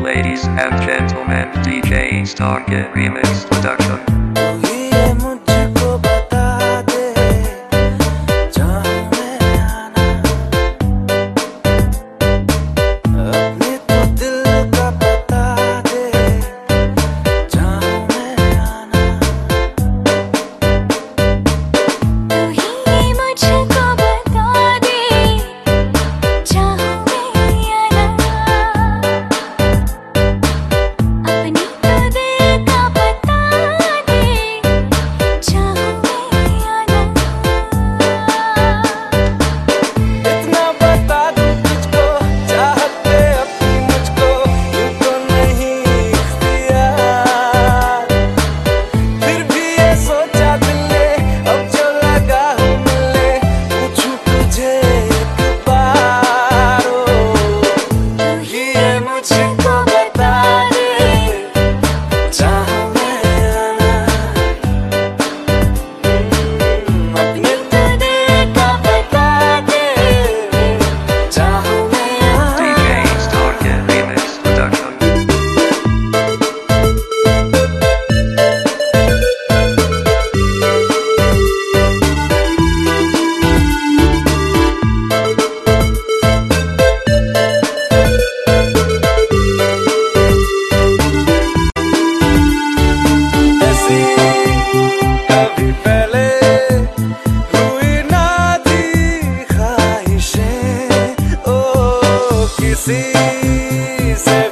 Ladies and gentlemen, DJ Stalker Remix Production. 情。que se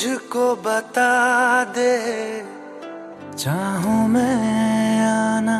मुझको बता दे चाहूँ मैं आना।